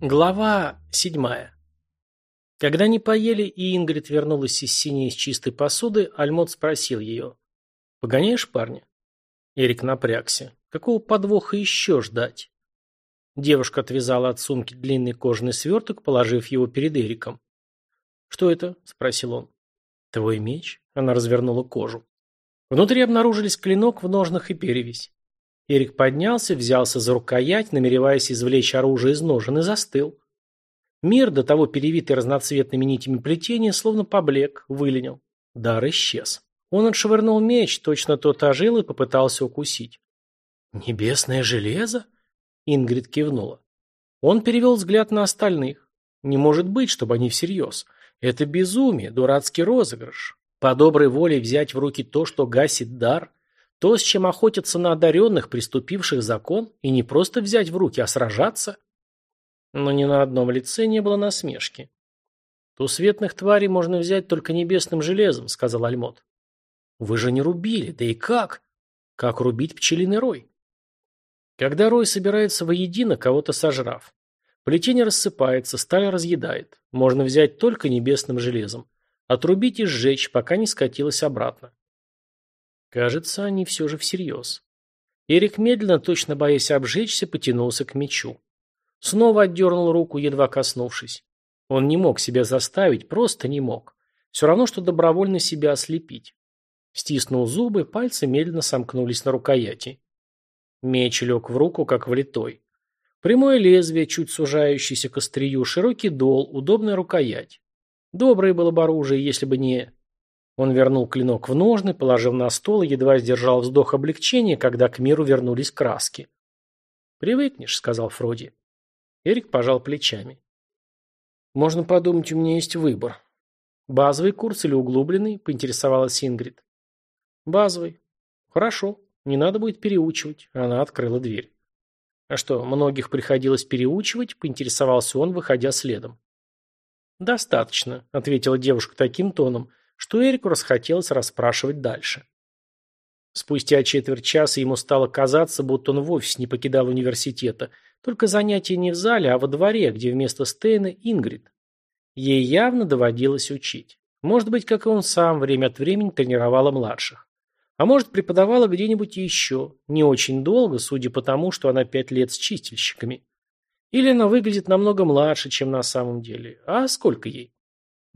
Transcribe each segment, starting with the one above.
Глава седьмая. Когда они поели и Ингрид вернулась из синей с чистой посуды, Альмот спросил ее. «Погоняешь парня?» Эрик напрягся. Какого подвоха еще ждать? Девушка отвязала от сумки длинный кожаный сверток, положив его перед Эриком. «Что это?» – спросил он. «Твой меч?» – она развернула кожу. Внутри обнаружились клинок в ножнах и перевесь. Эрик поднялся, взялся за рукоять, намереваясь извлечь оружие из ножен, и застыл. Мир, до того перевитый разноцветными нитями плетения, словно поблек, выленил. Дар исчез. Он отшвырнул меч, точно тот ожил и попытался укусить. «Небесное железо?» Ингрид кивнула. Он перевел взгляд на остальных. Не может быть, чтобы они всерьез. Это безумие, дурацкий розыгрыш. По доброй воле взять в руки то, что гасит дар, то, с чем охотятся на одаренных, приступивших закон, и не просто взять в руки, а сражаться? Но ни на одном лице не было насмешки. «Тусветных тварей можно взять только небесным железом», — сказал Альмот. «Вы же не рубили, да и как? Как рубить пчелиный рой?» Когда рой собирается воедино, кого-то сожрав. Плетение рассыпается, сталь разъедает. Можно взять только небесным железом. Отрубить и сжечь, пока не скатилось обратно. Кажется, они все же всерьез. Эрик медленно, точно боясь обжечься, потянулся к мечу. Снова отдернул руку, едва коснувшись. Он не мог себя заставить, просто не мог. Все равно, что добровольно себя ослепить. Стиснул зубы, пальцы медленно сомкнулись на рукояти. Меч лег в руку, как влитой. Прямое лезвие, чуть сужающееся к острию, широкий дол, удобная рукоять. Доброе было бы оружие, если бы не... Он вернул клинок в ножны, положил на стол и едва сдержал вздох облегчения, когда к миру вернулись краски. «Привыкнешь», — сказал Фроди. Эрик пожал плечами. «Можно подумать, у меня есть выбор. Базовый курс или углубленный?» — поинтересовалась Ингрид. «Базовый. Хорошо. Не надо будет переучивать». Она открыла дверь. «А что, многих приходилось переучивать?» — поинтересовался он, выходя следом. «Достаточно», — ответила девушка таким тоном, что Эрику расхотелось расспрашивать дальше. Спустя четверть часа ему стало казаться, будто он вовсе не покидал университета, только занятия не в зале, а во дворе, где вместо Стейна Ингрид. Ей явно доводилось учить. Может быть, как и он сам, время от времени тренировала младших. А может, преподавала где-нибудь еще, не очень долго, судя по тому, что она пять лет с чистильщиками. Или она выглядит намного младше, чем на самом деле. А сколько ей?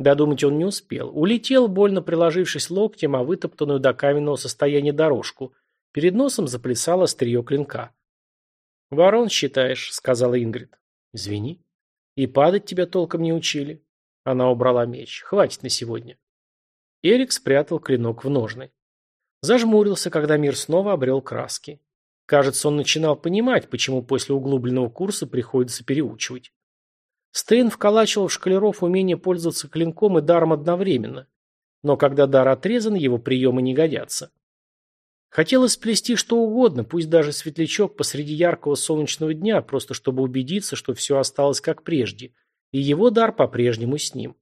Додумать он не успел. Улетел, больно приложившись локтем, о вытоптанную до каменного состояния дорожку. Перед носом заплясало острие клинка. «Ворон считаешь», — сказала Ингрид. «Извини. И падать тебя толком не учили». Она убрала меч. «Хватит на сегодня». Эрик спрятал клинок в ножны. Зажмурился, когда мир снова обрел краски. Кажется, он начинал понимать, почему после углубленного курса приходится переучивать. Стейн вколачивал в шкалеров умение пользоваться клинком и даром одновременно. Но когда дар отрезан, его приемы не годятся. Хотелось сплести что угодно, пусть даже светлячок посреди яркого солнечного дня, просто чтобы убедиться, что все осталось как прежде, и его дар по-прежнему с ним.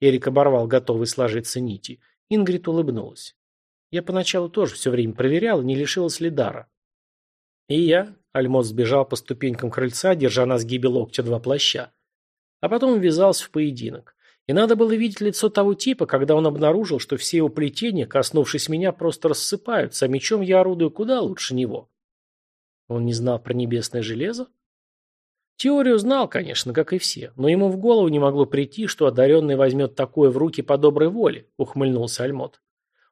Эрик оборвал готовый сложиться нити. Ингрид улыбнулась. Я поначалу тоже все время проверял, не лишилась ли дара. И я, Альмот сбежал по ступенькам крыльца, держа на сгибе локтя два плаща. А потом ввязался в поединок. И надо было видеть лицо того типа, когда он обнаружил, что все его плетения, коснувшись меня, просто рассыпаются, а мечом я орудую куда лучше него. Он не знал про небесное железо? Теорию знал, конечно, как и все, но ему в голову не могло прийти, что одаренный возьмет такое в руки по доброй воле, ухмыльнулся Альмот.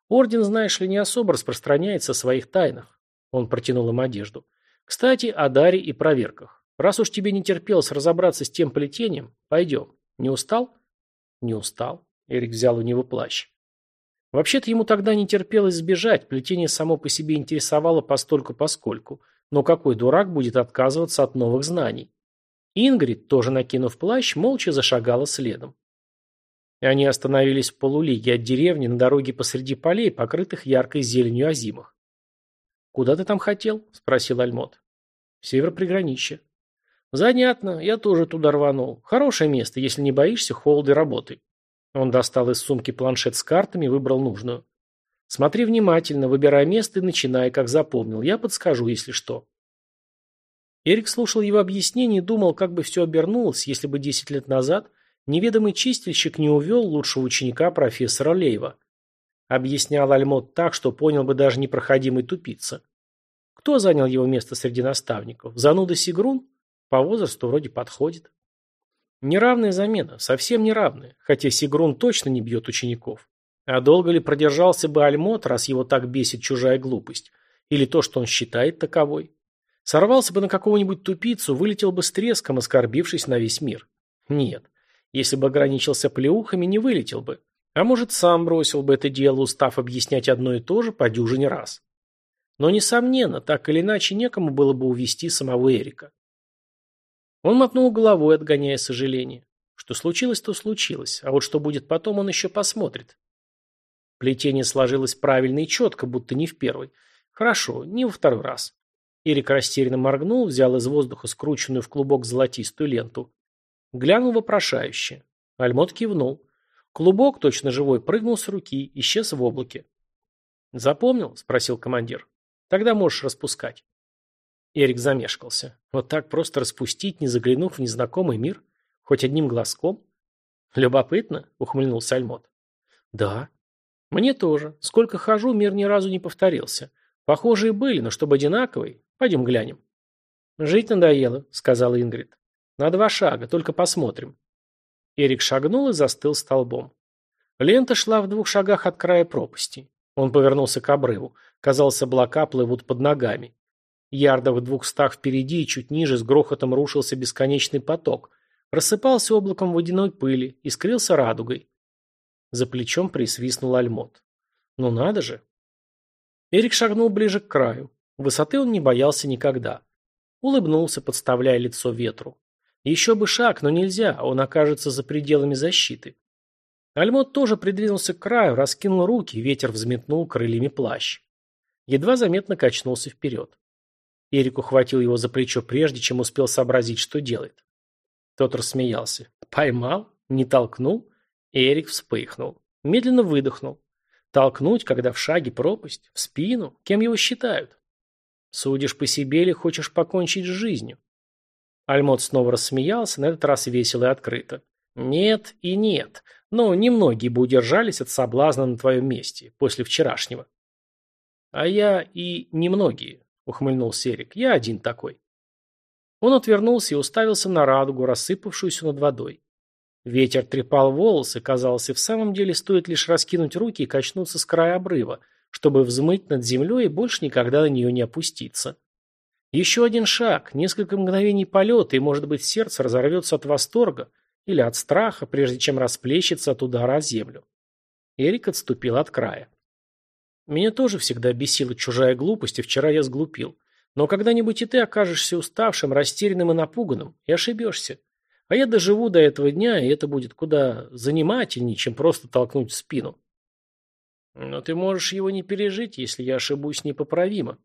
Орден, знаешь ли, не особо распространяется о своих тайнах. Он протянул им одежду. Кстати, о даре и проверках. Раз уж тебе не терпелось разобраться с тем плетением, пойдем. Не устал? Не устал. Эрик взял у него плащ. Вообще-то ему тогда не терпелось сбежать, плетение само по себе интересовало постольку-поскольку. Но какой дурак будет отказываться от новых знаний? Ингрид, тоже накинув плащ, молча зашагала следом. И они остановились в полулиге от деревни на дороге посреди полей, покрытых яркой зеленью озимых. «Куда ты там хотел?» – спросил Альмот. «В север приграничья». «Занятно. Я тоже туда рванул. Хорошее место, если не боишься холода и работы». Он достал из сумки планшет с картами и выбрал нужную. «Смотри внимательно, выбирай место и начинай, как запомнил. Я подскажу, если что». Эрик слушал его объяснение и думал, как бы все обернулось, если бы 10 лет назад неведомый чистильщик не увел лучшего ученика профессора Лейва. Объяснял Альмот так, что понял бы даже непроходимый тупица. Кто занял его место среди наставников? Зануда Сигрун? По возрасту вроде подходит. Неравная замена, совсем неравная, хотя Сигрун точно не бьет учеников. А долго ли продержался бы Альмот, раз его так бесит чужая глупость? Или то, что он считает таковой? Сорвался бы на какого-нибудь тупицу, вылетел бы с треском, оскорбившись на весь мир. Нет, если бы ограничился плеухами, не вылетел бы. А может, сам бросил бы это дело, устав объяснять одно и то же по дюжине раз. Но, несомненно, так или иначе, некому было бы увести самого Эрика. Он мотнул головой, отгоняя сожаление. Что случилось, то случилось, а вот что будет потом, он еще посмотрит. Плетение сложилось правильно и четко, будто не в первый. Хорошо, не во второй раз. Эрик растерянно моргнул, взял из воздуха скрученную в клубок золотистую ленту. Глянул вопрошающе. Альмот кивнул. Клубок, точно живой, прыгнул с руки, исчез в облаке. «Запомнил?» – спросил командир. «Тогда можешь распускать». Эрик замешкался. Вот так просто распустить, не заглянув в незнакомый мир? Хоть одним глазком? Любопытно, ухмыльнулся Альмот. Да. Мне тоже. Сколько хожу, мир ни разу не повторился. Похожие были, но чтобы одинаковый. Пойдем глянем. Жить надоело, сказала Ингрид. На два шага, только посмотрим. Эрик шагнул и застыл столбом. Лента шла в двух шагах от края пропасти. Он повернулся к обрыву. Казалось, облака плывут под ногами. Ярдов в двухстах впереди и чуть ниже с грохотом рушился бесконечный поток, рассыпался облаком водяной пыли и скрылся радугой. За плечом присвистнул альмот. Ну надо же. Эрик шагнул ближе к краю. Высоты он не боялся никогда. Улыбнулся, подставляя лицо ветру. Еще бы шаг, но нельзя, он окажется за пределами защиты. Альмот тоже придвинулся к краю, раскинул руки, ветер взметнул крыльями плащ. Едва заметно качнулся вперед. Эрик ухватил его за плечо прежде, чем успел сообразить, что делает. Тот рассмеялся. Поймал? Не толкнул? Эрик вспыхнул. Медленно выдохнул. Толкнуть, когда в шаге пропасть? В спину? Кем его считают? Судишь по себе или хочешь покончить с жизнью? Альмот снова рассмеялся, на этот раз весело и открыто. Нет и нет. Но немногие бы удержались от соблазна на твоем месте, после вчерашнего. А я и немногие. — ухмыльнулся Эрик. «Я один такой». Он отвернулся и уставился на радугу, рассыпавшуюся над водой. Ветер трепал волосы, казалось, и в самом деле стоит лишь раскинуть руки и качнуться с края обрыва, чтобы взмыть над землей и больше никогда на нее не опуститься. Еще один шаг, несколько мгновений полета, и, может быть, сердце разорвется от восторга или от страха, прежде чем расплещется от удара о землю. Эрик отступил от края. Меня тоже всегда бесила чужая глупость, и вчера я сглупил. Но когда-нибудь и ты окажешься уставшим, растерянным и напуганным, и ошибешься. А я доживу до этого дня, и это будет куда занимательнее, чем просто толкнуть в спину. Но ты можешь его не пережить, если я ошибусь непоправимо.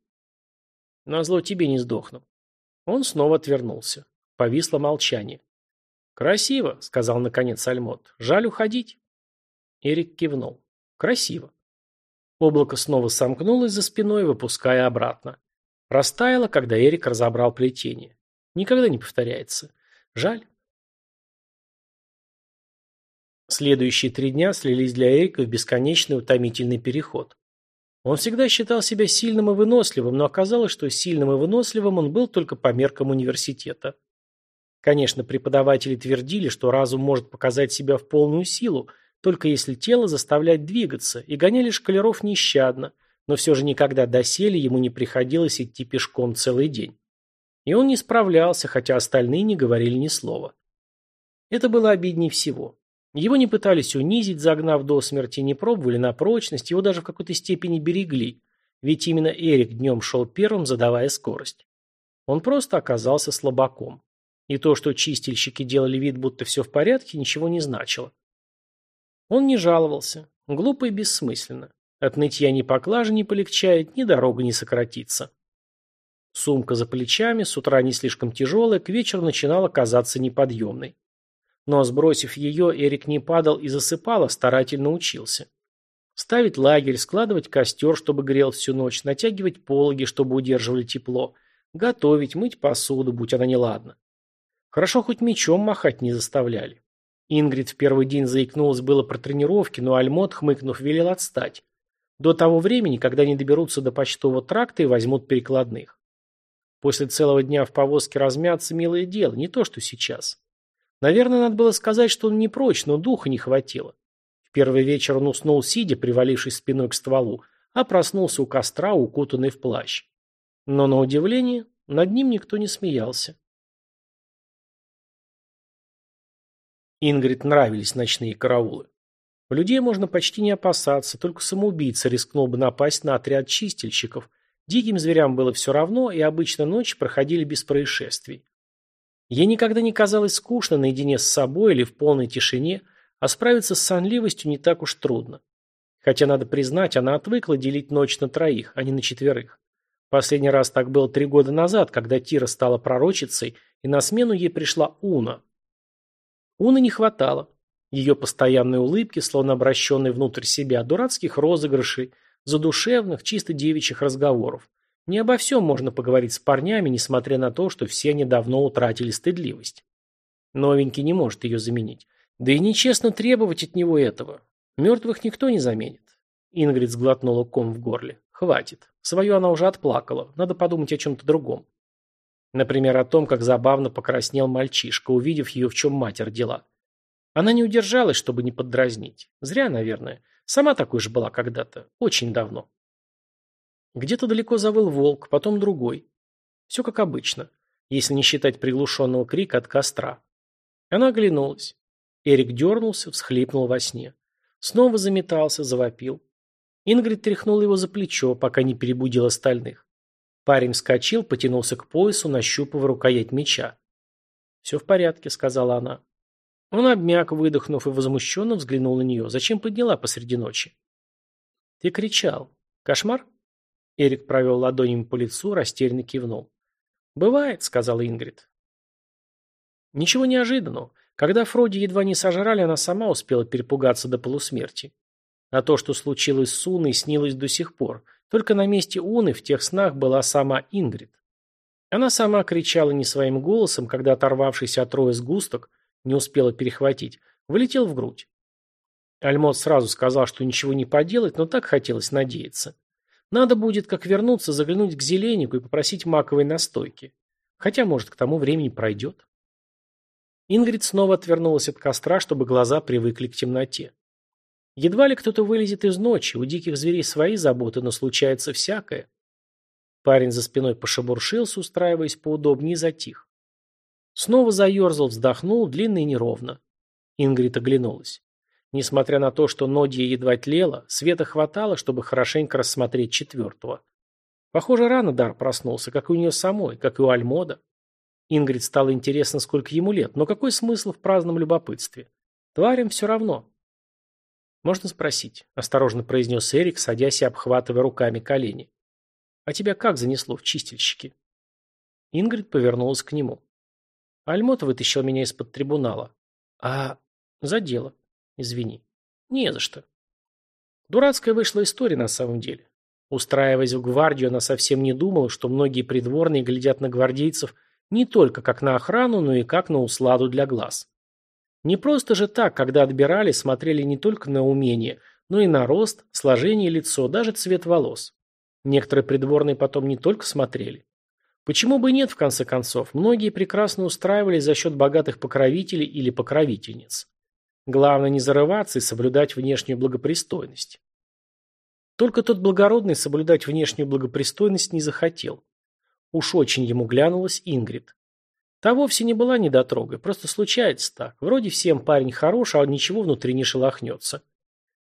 Назло тебе не сдохну. Он снова отвернулся. Повисло молчание. «Красиво», — сказал наконец Альмот. «Жаль уходить». Эрик кивнул. «Красиво». Облако снова сомкнулось за спиной, выпуская обратно. Растаяло, когда Эрик разобрал плетение. Никогда не повторяется. Жаль. Следующие три дня слились для Эрика в бесконечный утомительный переход. Он всегда считал себя сильным и выносливым, но оказалось, что сильным и выносливым он был только по меркам университета. Конечно, преподаватели твердили, что разум может показать себя в полную силу – только если тело заставлять двигаться, и гоняли шкалеров нещадно, но все же никогда доселе ему не приходилось идти пешком целый день. И он не справлялся, хотя остальные не говорили ни слова. Это было обиднее всего. Его не пытались унизить, загнав до смерти, не пробовали на прочность, его даже в какой-то степени берегли, ведь именно Эрик днем шел первым, задавая скорость. Он просто оказался слабаком. И то, что чистильщики делали вид, будто все в порядке, ничего не значило. Он не жаловался. Глупо и бессмысленно. От нытья ни поклажа не полегчает, ни дорога не сократится. Сумка за плечами, с утра не слишком тяжелая, к вечеру начинала казаться неподъемной. Но, сбросив ее, Эрик не падал и засыпал, а старательно учился. Ставить лагерь, складывать костер, чтобы грел всю ночь, натягивать пологи, чтобы удерживали тепло, готовить, мыть посуду, будь она неладна. Хорошо хоть мечом махать не заставляли. Ингрид в первый день заикнулась было про тренировки, но Альмот, хмыкнув, велел отстать. До того времени, когда они доберутся до почтового тракта и возьмут перекладных. После целого дня в повозке размяться – милое дело, не то что сейчас. Наверное, надо было сказать, что он не прочь, но духа не хватило. В первый вечер он уснул сидя, привалившись спиной к стволу, а проснулся у костра, укутанный в плащ. Но, на удивление, над ним никто не смеялся. Ингрид нравились ночные караулы. Людей можно почти не опасаться, только самоубийца рискнул бы напасть на отряд чистильщиков. Диким зверям было все равно, и обычно ночи проходили без происшествий. Ей никогда не казалось скучно наедине с собой или в полной тишине, а справиться с сонливостью не так уж трудно. Хотя, надо признать, она отвыкла делить ночь на троих, а не на четверых. Последний раз так было три года назад, когда Тира стала пророчицей, и на смену ей пришла Уна. Уны не хватало. Ее постоянной улыбки, словно обращенной внутрь себя, дурацких розыгрышей, задушевных, чисто девичьих разговоров. Не обо всем можно поговорить с парнями, несмотря на то, что все они давно утратили стыдливость. Новенький не может ее заменить. Да и нечестно требовать от него этого. Мертвых никто не заменит. Ингрид сглотнула ком в горле. Хватит. Свою она уже отплакала. Надо подумать о чем-то другом. Например, о том, как забавно покраснел мальчишка, увидев ее, в чем мать родила. Она не удержалась, чтобы не поддразнить. Зря, наверное. Сама такой же была когда-то. Очень давно. Где-то далеко завыл волк, потом другой. Все как обычно, если не считать приглушенного крика от костра. Она оглянулась. Эрик дернулся, всхлипнул во сне. Снова заметался, завопил. Ингрид тряхнула его за плечо, пока не перебудил остальных. Парень вскочил, потянулся к поясу, нащупывая рукоять меча. «Все в порядке», — сказала она. Он обмяк, выдохнув, и возмущенно взглянул на нее. «Зачем подняла посреди ночи?» «Ты кричал. Кошмар?» Эрик провел ладонями по лицу, растерянно кивнул. «Бывает», — сказала Ингрид. Ничего неожиданного. Когда Фроди едва не сожрали, она сама успела перепугаться до полусмерти. А то, что случилось с Уной, снилось до сих пор — только на месте Уны в тех снах была сама Ингрид. Она сама кричала не своим голосом, когда оторвавшийся от роя сгусток, не успела перехватить, вылетел в грудь. Альмот сразу сказал, что ничего не поделать, но так хотелось надеяться. Надо будет, как вернуться, заглянуть к зеленику и попросить маковой настойки. Хотя, может, к тому времени пройдет. Ингрид снова отвернулась от костра, чтобы глаза привыкли к темноте. Едва ли кто-то вылезет из ночи, у диких зверей свои заботы, но случается всякое. Парень за спиной пошебуршился, устраиваясь поудобнее, затих. Снова заерзал, вздохнул, длинно и неровно. Ингрид оглянулась. Несмотря на то, что Нодья едва тлела, света хватало, чтобы хорошенько рассмотреть четвертого. Похоже, рано Дар проснулся, как и у нее самой, как и у Альмода. Ингрид стало интересно, сколько ему лет, но какой смысл в праздном любопытстве? Тварям все равно. «Можно спросить?» – осторожно произнес Эрик, садясь и обхватывая руками колени. «А тебя как занесло в чистильщики?» Ингрид повернулась к нему. Альмот вытащил меня из-под трибунала. «А... за дело. Извини. Не за что». Дурацкая вышла история на самом деле. Устраиваясь в гвардию, она совсем не думала, что многие придворные глядят на гвардейцев не только как на охрану, но и как на усладу для глаз. Не просто же так, когда отбирали, смотрели не только на умение, но и на рост, сложение лицо, даже цвет волос. Некоторые придворные потом не только смотрели. Почему бы нет, в конце концов? Многие прекрасно устраивались за счет богатых покровителей или покровительниц. Главное не зарываться и соблюдать внешнюю благопристойность. Только тот благородный соблюдать внешнюю благопристойность не захотел. Уж очень ему глянулась Ингрид. Та вовсе не была недотрогой, просто случается так. Вроде всем парень хорош, а ничего внутри не шелохнется.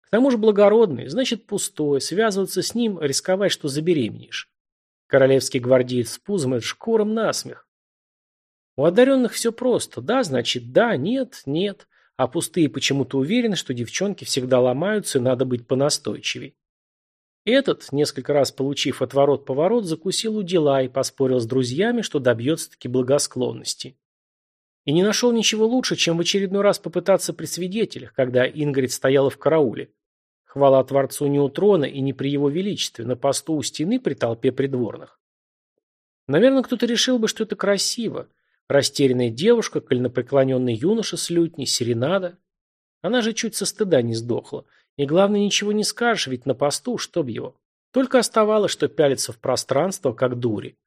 К тому же благородный, значит пустой, связываться с ним, рисковать, что забеременеешь. Королевский гвардеец с пузом – это шкуром насмех. У одаренных все просто. Да, значит да, нет, нет. А пустые почему-то уверены, что девчонки всегда ломаются и надо быть понастойчивей. Этот, несколько раз получив отворот-поворот, закусил у дела и поспорил с друзьями, что добьется-таки благосклонности. И не нашел ничего лучше, чем в очередной раз попытаться при свидетелях, когда Ингрид стояла в карауле. Хвала Творцу не у трона и не при его величестве, на посту у стены при толпе придворных. Наверное, кто-то решил бы, что это красиво. Растерянная девушка, коленопреклоненный юноша с лютней, серенада. Она же чуть со стыда не сдохла. И главное, ничего не скажешь, ведь на посту, чтоб его. Только оставалось, что пялиться в пространство, как дури.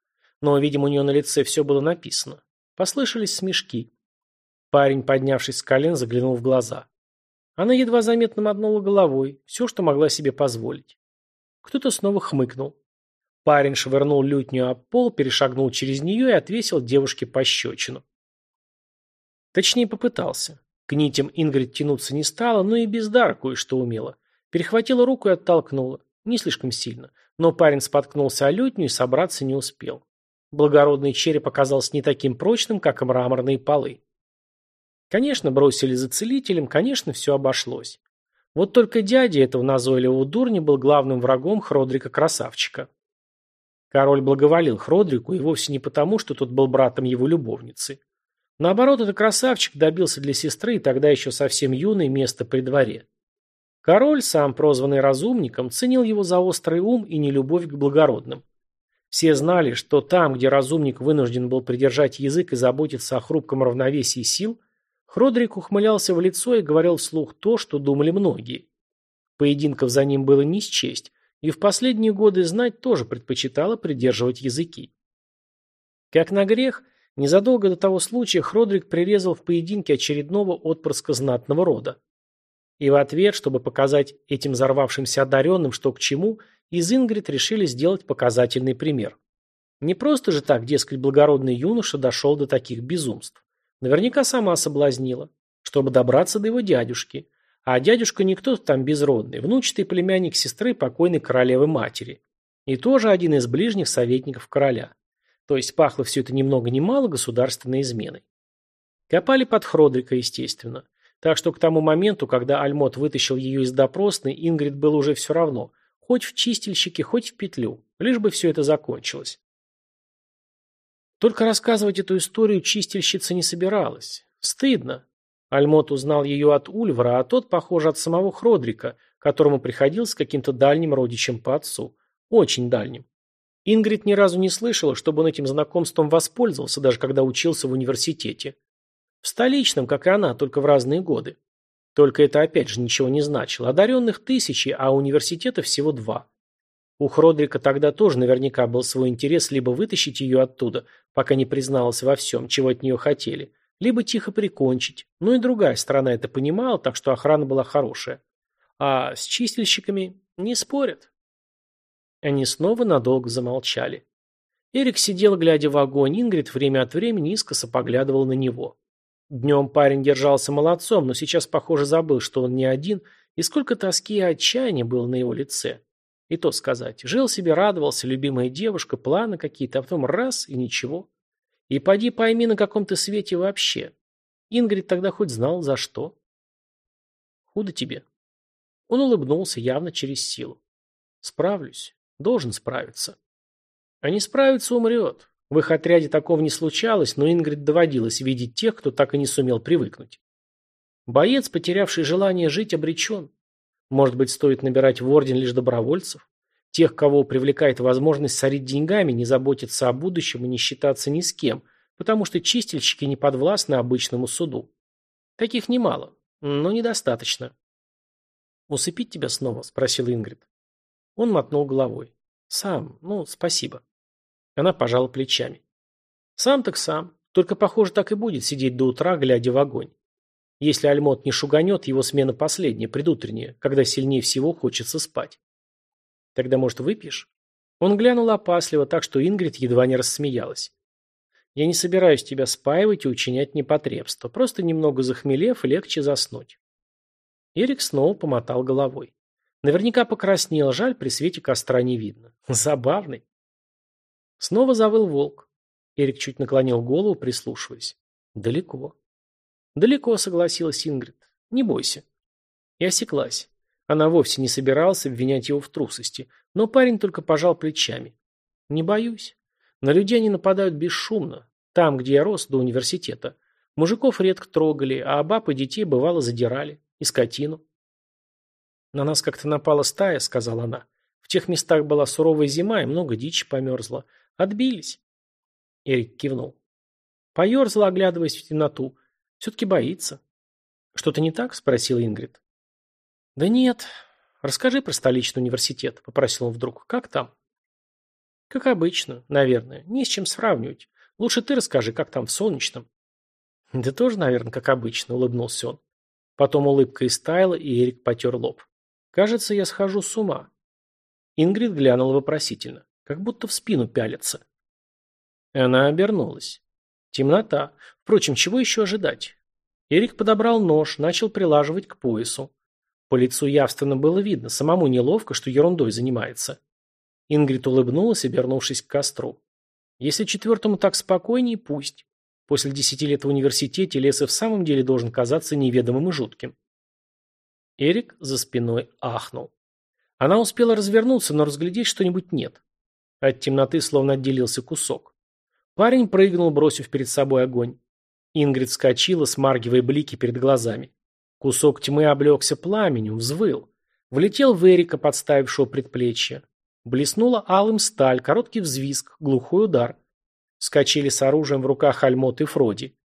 Но, видимо, у нее на лице все было написано. Послышались смешки. Парень, поднявшись с колен, заглянул в глаза. Она едва заметно мотнула головой, все, что могла себе позволить. Кто-то снова хмыкнул. Парень швырнул лютню об пол, перешагнул через нее и отвесил девушке пощечину. Точнее, попытался. К нитям Ингрид тянуться не стала, но и без дара кое-что умела. Перехватила руку и оттолкнула. Не слишком сильно. Но парень споткнулся о лютню и собраться не успел. Благородный череп оказался не таким прочным, как и мраморные полы. Конечно, бросили за целителем, конечно, все обошлось. Вот только дядя этого назойливого дурня был главным врагом Хродрика-красавчика. Король благоволил Хродрику и вовсе не потому, что тот был братом его любовницы. Наоборот, этот красавчик добился для сестры тогда еще совсем юной место при дворе. Король, сам прозванный разумником, ценил его за острый ум и нелюбовь к благородным. Все знали, что там, где разумник вынужден был придержать язык и заботиться о хрупком равновесии сил, Хродрик ухмылялся в лицо и говорил вслух то, что думали многие. Поединков за ним было не счесть, и в последние годы знать тоже предпочитала придерживать языки. Как на грех, незадолго до того случая Хродрик прирезал в поединке очередного отпрыска знатного рода. И в ответ, чтобы показать этим взорвавшимся одаренным, что к чему, из Ингрид решили сделать показательный пример. Не просто же так, дескать, благородный юноша дошел до таких безумств. Наверняка сама соблазнила, чтобы добраться до его дядюшки. А дядюшка не кто-то там безродный, внучатый племянник сестры покойной королевы матери. И тоже один из ближних советников короля. То есть пахло все это ни много ни мало государственной изменой. Копали под Хродрика, естественно. Так что к тому моменту, когда Альмот вытащил ее из допросной, Ингрид было уже все равно. Хоть в чистильщике, хоть в петлю. Лишь бы все это закончилось. Только рассказывать эту историю чистильщица не собиралась. Стыдно. Альмот узнал ее от Ульвара, а тот, похоже, от самого Хродрика, которому приходился каким-то дальним родичем по отцу. Очень дальним. Ингрид ни разу не слышала, чтобы он этим знакомством воспользовался, даже когда учился в университете. В столичном, как и она, только в разные годы. Только это опять же ничего не значило. Одаренных тысячи, а университета всего два. У Хродрика тогда тоже наверняка был свой интерес либо вытащить ее оттуда, пока не призналась во всем, чего от нее хотели, либо тихо прикончить. Ну и другая сторона это понимала, так что охрана была хорошая. А с чистильщиками не спорят. Они снова надолго замолчали. Эрик сидел, глядя в огонь, Ингрид время от времени искоса поглядывал на него. Днем парень держался молодцом, но сейчас, похоже, забыл, что он не один, и сколько тоски и отчаяния было на его лице. И то сказать, жил себе, радовался, любимая девушка, планы какие-то, а потом раз и ничего. И поди пойми, на каком ты свете вообще. Ингрид тогда хоть знал, за что. Худо тебе. Он улыбнулся явно через силу. Справлюсь. Должен справиться. А не справиться умрет. В их отряде такого не случалось, но Ингрид доводилось видеть тех, кто так и не сумел привыкнуть. Боец, потерявший желание жить, обречен. Может быть, стоит набирать в орден лишь добровольцев? Тех, кого привлекает возможность сорить деньгами, не заботиться о будущем и не считаться ни с кем, потому что чистильщики не подвластны обычному суду. Таких немало, но недостаточно. «Усыпить тебя снова?» – спросил Ингрид. Он мотнул головой. «Сам, ну, спасибо». Она пожала плечами. «Сам так сам. Только, похоже, так и будет сидеть до утра, глядя в огонь. Если Альмот не шуганет, его смена последняя, предутренняя, когда сильнее всего хочется спать. Тогда, может, выпьешь? Он глянул опасливо, так что Ингрид едва не рассмеялась. Я не собираюсь тебя спаивать и учинять непотребство. Просто немного захмелев, легче заснуть. Эрик снова помотал головой. Наверняка покраснел, жаль, при свете костра не видно. Забавный. Снова завыл волк. Эрик чуть наклонил голову, прислушиваясь. Далеко. Далеко, согласилась Ингрид. Не бойся. И осеклась. Она вовсе не собиралась обвинять его в трусости, но парень только пожал плечами. Не боюсь. На людей они нападают бесшумно. Там, где я рос, до университета. Мужиков редко трогали, а баб и детей бывало задирали. И скотину. На нас как-то напала стая, сказала она. В тех местах была суровая зима, и много дичи померзла. Отбились. Эрик кивнул. Поерзал, оглядываясь в темноту. Все-таки боится. «Что-то не так?» – спросил Ингрид. «Да нет. Расскажи про столичный университет», – попросил он вдруг. «Как там?» «Как обычно, наверное. Не с чем сравнивать. Лучше ты расскажи, как там в солнечном». «Да тоже, наверное, как обычно», – улыбнулся он. Потом улыбка истаяла, и Эрик потер лоб. «Кажется, я схожу с ума». Ингрид глянула вопросительно, как будто в спину пялится. Она обернулась. Темнота. Впрочем, чего еще ожидать? Эрик подобрал нож, начал прилаживать к поясу. По лицу явственно было видно, самому неловко, что ерундой занимается. Ингрид улыбнулась, обернувшись к костру. Если четвертому так спокойнее, пусть. После десяти лет в университете лес и в самом деле должен казаться неведомым и жутким. Эрик за спиной ахнул. Она успела развернуться, но разглядеть что-нибудь нет. От темноты словно отделился кусок. Парень прыгнул, бросив перед собой огонь. Ингрид вскочила, смаргивая блики перед глазами. Кусок тьмы облегся пламенем, взвыл. Влетел в Эрика, подставившего предплечье. Блеснула алым сталь, короткий взвизг, глухой удар. Скочили с оружием в руках Альмот и Фроди.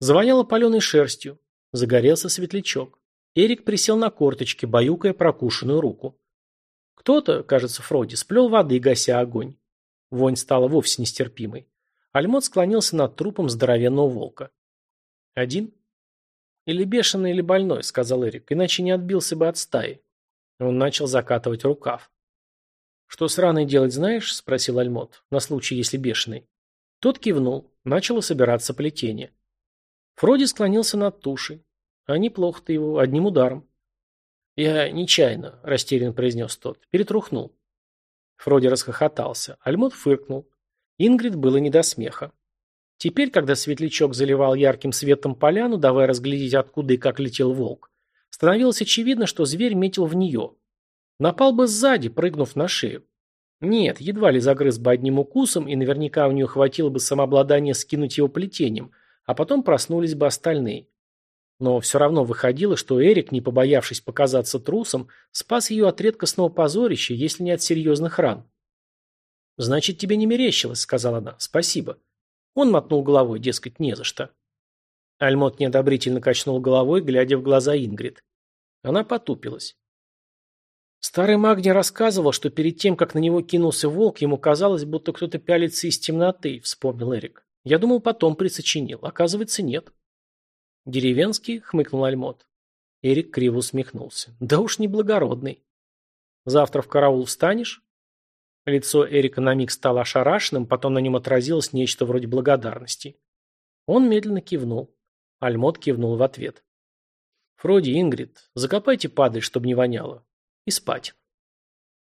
Завоняло паленой шерстью. Загорелся светлячок. Эрик присел на корточки, баюкая прокушенную руку. Кто-то, кажется, Фроди, сплел воды, гася огонь. Вонь стала вовсе нестерпимой. Альмот склонился над трупом здоровенного волка. «Один?» «Или бешеный, или больной», — сказал Эрик, — «иначе не отбился бы от стаи». Он начал закатывать рукав. «Что с раной делать, знаешь?» — спросил Альмот, на случай, если бешеный. Тот кивнул, начало собираться плетение. Фроди склонился над тушей. А неплохо-то его, одним ударом. «Я нечаянно», — растерянно произнес тот, — перетрухнул. Фроди расхохотался. Альмот фыркнул. Ингрид было не до смеха. Теперь, когда светлячок заливал ярким светом поляну, давая разглядеть, откуда и как летел волк, становилось очевидно, что зверь метил в нее. Напал бы сзади, прыгнув на шею. Нет, едва ли загрыз бы одним укусом, и наверняка у нее хватило бы самообладания скинуть его плетением, а потом проснулись бы остальные. Но все равно выходило, что Эрик, не побоявшись показаться трусом, спас ее от редкостного позорища, если не от серьезных ран. «Значит, тебе не мерещилось», — сказала она. «Спасибо». Он мотнул головой, дескать, не за что. Альмот неодобрительно качнул головой, глядя в глаза Ингрид. Она потупилась. Старый Магни рассказывал, что перед тем, как на него кинулся волк, ему казалось, будто кто-то пялится из темноты, вспомнил Эрик. Я думал, потом присочинил. Оказывается, нет. Деревенский, хмыкнул Альмот. Эрик криво усмехнулся. Да уж не благородный. Завтра в караул встанешь? Лицо Эрика на миг стало ошарашенным, потом на нем отразилось нечто вроде благодарности. Он медленно кивнул. Альмот кивнул в ответ. «Фроди, Ингрид, закопайте падаль, чтобы не воняло. И спать».